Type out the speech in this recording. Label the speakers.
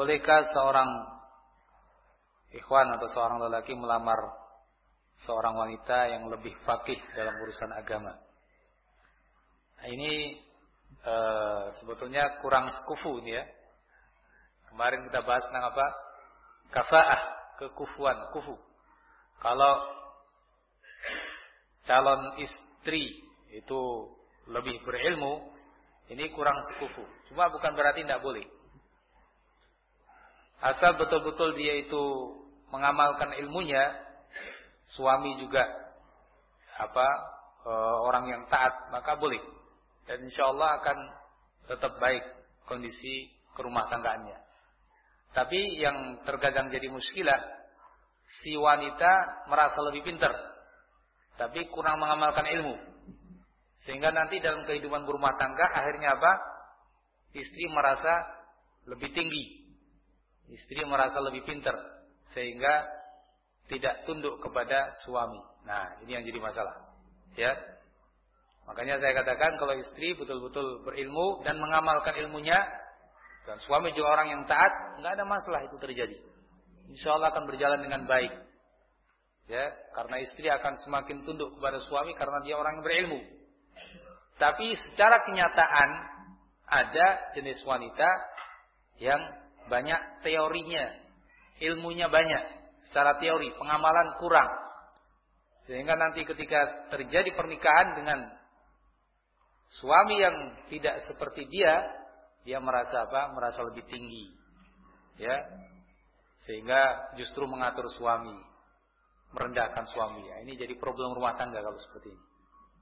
Speaker 1: bolehkah seorang ikhwan atau seorang lelaki melamar seorang wanita yang lebih fakih dalam urusan agama? Nah, ini e, sebetulnya kurang sekufu ini ya. Kemarin kita bahas tentang apa? Kafaah, kekufuan, kufu. Kalau calon istri itu lebih berilmu, ini kurang sekufu. Cuma bukan berarti tidak boleh. Asal betul-betul dia itu mengamalkan ilmunya, suami juga apa e, orang yang taat, maka boleh. Dan insya Allah akan tetap baik kondisi kerumah tangganya. Tapi yang terkadang jadi muskilah, si wanita merasa lebih pintar, tapi kurang mengamalkan ilmu. Sehingga nanti dalam kehidupan berumah tangga akhirnya apa? Istri merasa lebih tinggi. Istri merasa lebih pintar. Sehingga tidak tunduk kepada suami. Nah, ini yang jadi masalah. Ya. Makanya saya katakan kalau istri betul-betul berilmu dan mengamalkan ilmunya, dan suami juga orang yang taat, nggak ada masalah itu terjadi. Insya Allah akan berjalan dengan baik. Ya, karena istri akan semakin tunduk kepada suami karena dia orang yang berilmu. Tapi secara kenyataan ada jenis wanita yang banyak teorinya, ilmunya banyak, secara teori, pengamalan kurang. Sehingga nanti ketika terjadi pernikahan dengan suami yang tidak seperti dia, dia merasa apa? Merasa lebih tinggi. Ya. Sehingga justru mengatur suami, merendahkan suami. Ya, ini jadi problem rumah tangga kalau seperti ini.